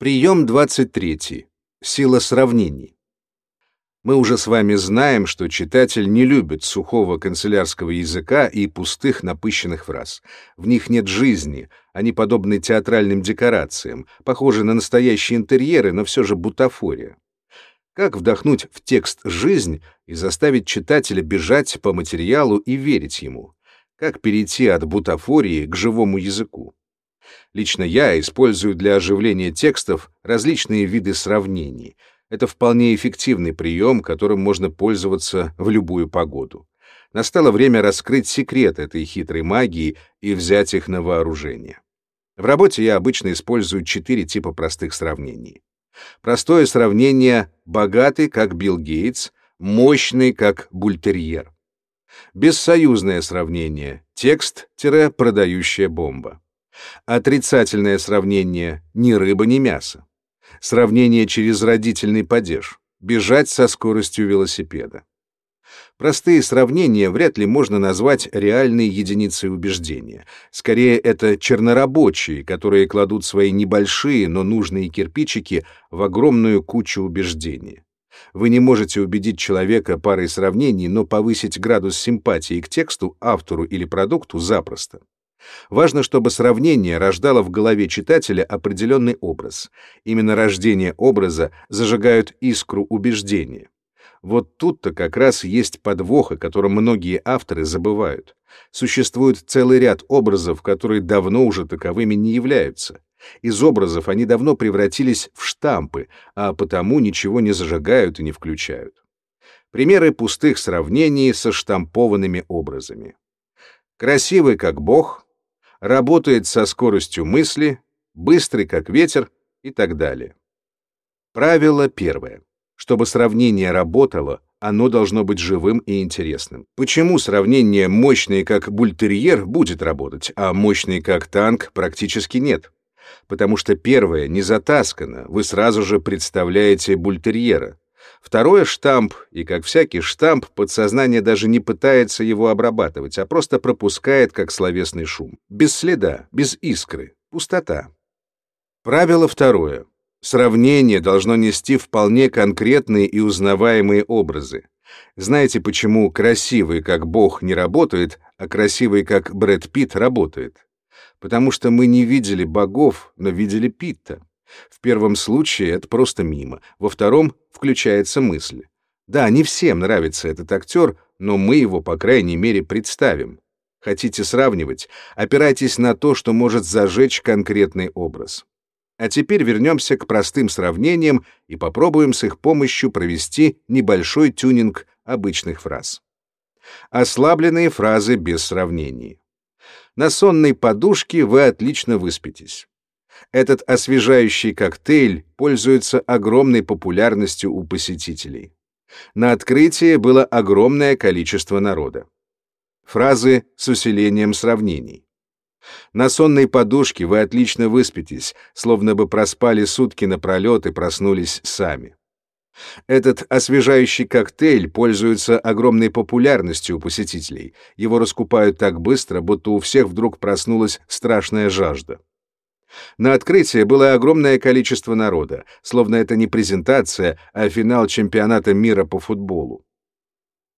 Прием 23. Сила сравнений. Мы уже с вами знаем, что читатель не любит сухого канцелярского языка и пустых напыщенных фраз. В них нет жизни, они подобны театральным декорациям, похожи на настоящие интерьеры, но все же бутафория. Как вдохнуть в текст жизнь и заставить читателя бежать по материалу и верить ему? Как перейти от бутафории к живому языку? Лично я использую для оживления текстов различные виды сравнений. Это вполне эффективный прием, которым можно пользоваться в любую погоду. Настало время раскрыть секрет этой хитрой магии и взять их на вооружение. В работе я обычно использую четыре типа простых сравнений. Простое сравнение «богатый, как Билл Гейтс», «мощный, как бультерьер». Бессоюзное сравнение «текст-продающая бомба». Отрицательное сравнение «ни рыба, ни мясо». Сравнение через родительный падеж. Бежать со скоростью велосипеда. Простые сравнения вряд ли можно назвать реальной единицей убеждения. Скорее, это чернорабочие, которые кладут свои небольшие, но нужные кирпичики в огромную кучу убеждения. Вы не можете убедить человека парой сравнений, но повысить градус симпатии к тексту, автору или продукту запросто. Важно, чтобы сравнение рождало в голове читателя определенный образ. Именно рождение образа зажигают искру убеждения. Вот тут-то как раз есть подвох, о котором многие авторы забывают. Существует целый ряд образов, которые давно уже таковыми не являются. Из образов они давно превратились в штампы, а потому ничего не зажигают и не включают. Примеры пустых сравнений со штампованными образами. Красивый как бог, работает со скоростью мысли, быстрый как ветер и так далее. Правило первое. Чтобы сравнение работало, оно должно быть живым и интересным. Почему сравнение «мощный как бультерьер» будет работать, а «мощный как танк» практически нет? Потому что первое не затаскано, вы сразу же представляете бультерьера. Второе — штамп, и, как всякий штамп, подсознание даже не пытается его обрабатывать, а просто пропускает, как словесный шум. Без следа, без искры, пустота. Правило второе. Сравнение должно нести вполне конкретные и узнаваемые образы. Знаете, почему красивый как Бог не работает, а красивый как Брэд Питт работает? Потому что мы не видели богов, но видели Питта. В первом случае это просто мимо, во втором включается мысль. Да, не всем нравится этот актер, но мы его, по крайней мере, представим. Хотите сравнивать? Опирайтесь на то, что может зажечь конкретный образ. А теперь вернемся к простым сравнениям и попробуем с их помощью провести небольшой тюнинг обычных фраз. Ослабленные фразы без сравнений. На сонной подушке вы отлично выспитесь. Этот освежающий коктейль пользуется огромной популярностью у посетителей. На открытии было огромное количество народа. Фразы с усилением сравнений. На сонной подушке вы отлично выспитесь, словно бы проспали сутки напролет и проснулись сами. Этот освежающий коктейль пользуется огромной популярностью у посетителей. Его раскупают так быстро, будто у всех вдруг проснулась страшная жажда. На открытии было огромное количество народа, словно это не презентация, а финал чемпионата мира по футболу.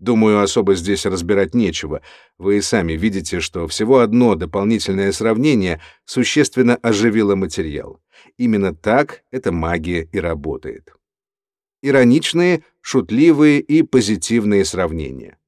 Думаю, особо здесь разбирать нечего. Вы и сами видите, что всего одно дополнительное сравнение существенно оживило материал. Именно так эта магия и работает. Ироничные, шутливые и позитивные сравнения.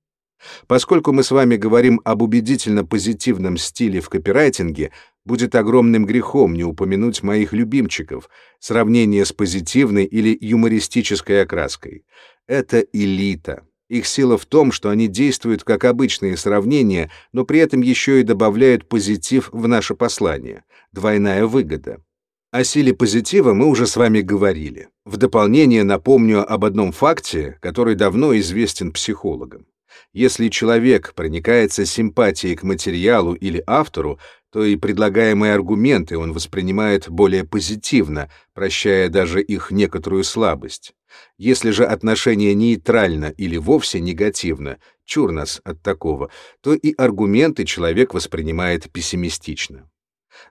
Поскольку мы с вами говорим об убедительно позитивном стиле в копирайтинге, будет огромным грехом не упомянуть моих любимчиков, сравнение с позитивной или юмористической окраской. Это элита. Их сила в том, что они действуют как обычные сравнения, но при этом еще и добавляют позитив в наше послание. Двойная выгода. О силе позитива мы уже с вами говорили. В дополнение напомню об одном факте, который давно известен психологам. Если человек проникается симпатией к материалу или автору, то и предлагаемые аргументы он воспринимает более позитивно, прощая даже их некоторую слабость. Если же отношение нейтрально или вовсе негативно, чур нас от такого, то и аргументы человек воспринимает пессимистично.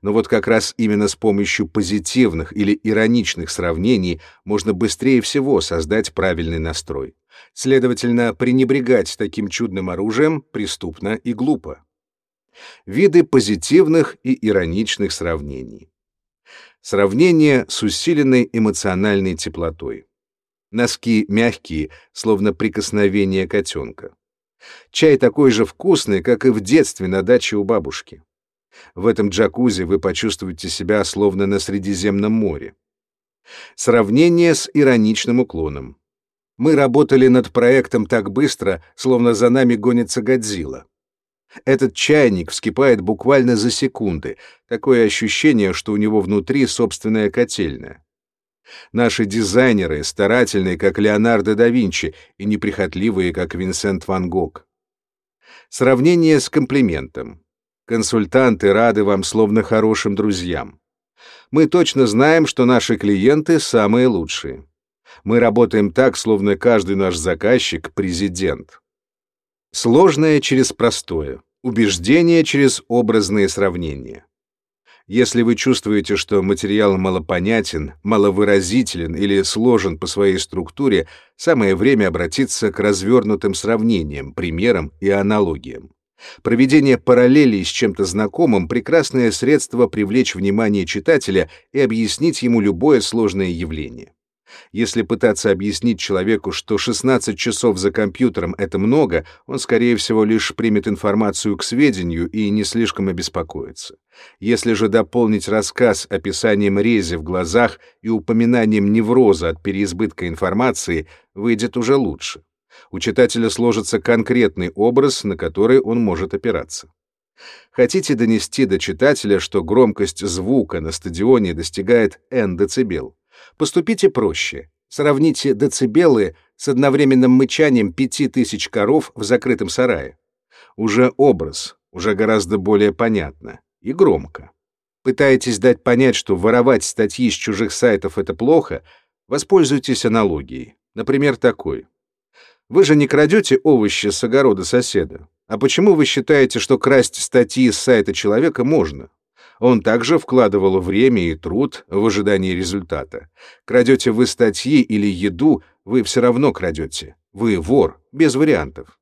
Но вот как раз именно с помощью позитивных или ироничных сравнений можно быстрее всего создать правильный настрой. Следовательно, пренебрегать таким чудным оружием преступно и глупо. Виды позитивных и ироничных сравнений. Сравнение с усиленной эмоциональной теплотой. Носки мягкие, словно прикосновение котенка. Чай такой же вкусный, как и в детстве на даче у бабушки. В этом джакузи вы почувствуете себя словно на Средиземном море. Сравнение с ироничным уклоном. Мы работали над проектом так быстро, словно за нами гонится Годзилла. Этот чайник вскипает буквально за секунды. Такое ощущение, что у него внутри собственная котельная. Наши дизайнеры старательные, как Леонардо да Винчи, и неприхотливые, как Винсент ван Гог. Сравнение с комплиментом. Консультанты рады вам словно хорошим друзьям. Мы точно знаем, что наши клиенты самые лучшие. Мы работаем так, словно каждый наш заказчик — президент. Сложное через простое, убеждение через образные сравнения. Если вы чувствуете, что материал малопонятен, маловыразителен или сложен по своей структуре, самое время обратиться к развернутым сравнениям, примерам и аналогиям. Проведение параллелей с чем-то знакомым — прекрасное средство привлечь внимание читателя и объяснить ему любое сложное явление. Если пытаться объяснить человеку, что 16 часов за компьютером — это много, он, скорее всего, лишь примет информацию к сведению и не слишком обеспокоится. Если же дополнить рассказ описанием рези в глазах и упоминанием невроза от переизбытка информации, выйдет уже лучше у читателя сложится конкретный образ, на который он может опираться. Хотите донести до читателя, что громкость звука на стадионе достигает n децибел? Поступите проще. Сравните децибелы с одновременным мычанием 5000 коров в закрытом сарае. Уже образ, уже гораздо более понятно и громко. Пытаетесь дать понять, что воровать статьи с чужих сайтов — это плохо? Воспользуйтесь аналогией. Например, такой. Вы же не крадете овощи с огорода соседа. А почему вы считаете, что красть статьи с сайта человека можно? Он также вкладывал время и труд в ожидании результата. Крадете вы статьи или еду, вы все равно крадете. Вы вор, без вариантов.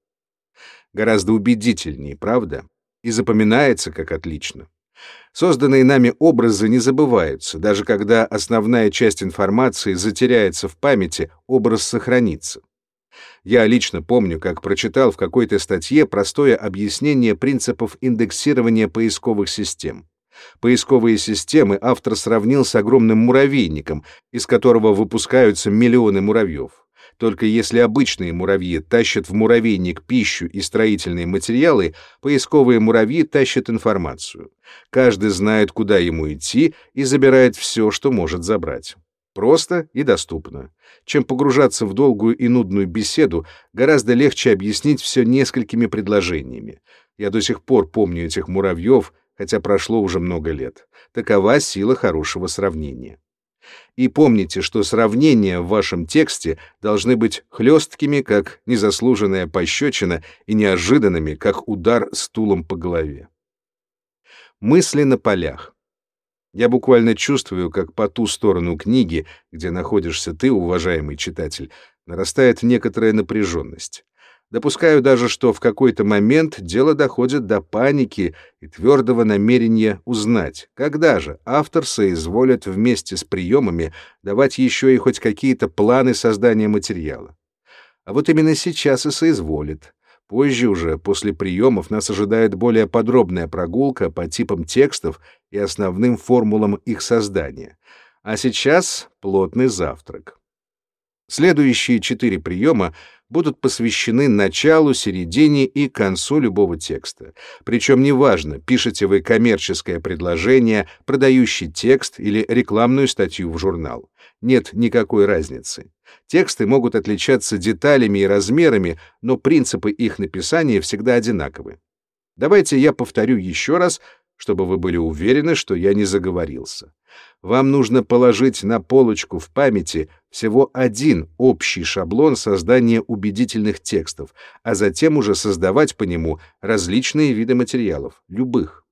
Гораздо убедительнее, правда? И запоминается как отлично. Созданные нами образы не забываются, даже когда основная часть информации затеряется в памяти, образ сохранится. Я лично помню, как прочитал в какой-то статье простое объяснение принципов индексирования поисковых систем. Поисковые системы автор сравнил с огромным муравейником, из которого выпускаются миллионы муравьев. Только если обычные муравьи тащат в муравейник пищу и строительные материалы, поисковые муравьи тащат информацию. Каждый знает, куда ему идти, и забирает все, что может забрать. Просто и доступно. Чем погружаться в долгую и нудную беседу, гораздо легче объяснить все несколькими предложениями. Я до сих пор помню этих муравьев, хотя прошло уже много лет. Такова сила хорошего сравнения. И помните, что сравнения в вашем тексте должны быть хлесткими, как незаслуженная пощечина, и неожиданными, как удар стулом по голове. Мысли на полях. Я буквально чувствую, как по ту сторону книги, где находишься ты, уважаемый читатель, нарастает некоторая напряженность. Допускаю даже, что в какой-то момент дело доходит до паники и твердого намерения узнать, когда же автор соизволит вместе с приемами давать еще и хоть какие-то планы создания материала. А вот именно сейчас и соизволит. Позже уже, после приемов, нас ожидает более подробная прогулка по типам текстов и основным формулам их создания. А сейчас плотный завтрак. Следующие четыре приема будут посвящены началу, середине и концу любого текста. Причем неважно, пишете вы коммерческое предложение, продающий текст или рекламную статью в журнал. Нет никакой разницы. Тексты могут отличаться деталями и размерами, но принципы их написания всегда одинаковы. Давайте я повторю еще раз, чтобы вы были уверены, что я не заговорился. Вам нужно положить на полочку в памяти всего один общий шаблон создания убедительных текстов, а затем уже создавать по нему различные виды материалов, любых.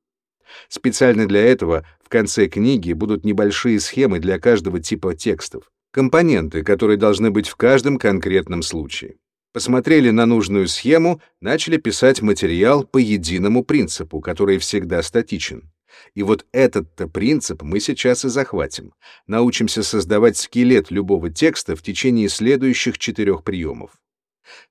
Специально для этого в конце книги будут небольшие схемы для каждого типа текстов, компоненты, которые должны быть в каждом конкретном случае. Посмотрели на нужную схему, начали писать материал по единому принципу, который всегда статичен. И вот этот-то принцип мы сейчас и захватим. Научимся создавать скелет любого текста в течение следующих четырех приемов.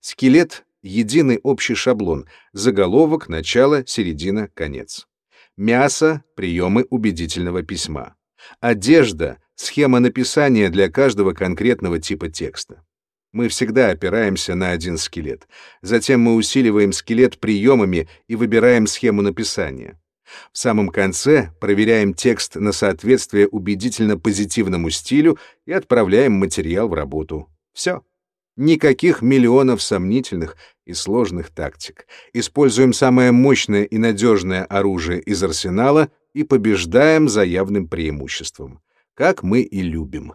Скелет — единый общий шаблон, заголовок, начало, середина, конец. Мясо — приемы убедительного письма. Одежда — схема написания для каждого конкретного типа текста. Мы всегда опираемся на один скелет. Затем мы усиливаем скелет приемами и выбираем схему написания. В самом конце проверяем текст на соответствие убедительно позитивному стилю и отправляем материал в работу. Все. Никаких миллионов сомнительных и сложных тактик. Используем самое мощное и надежное оружие из арсенала и побеждаем за явным преимуществом. Как мы и любим.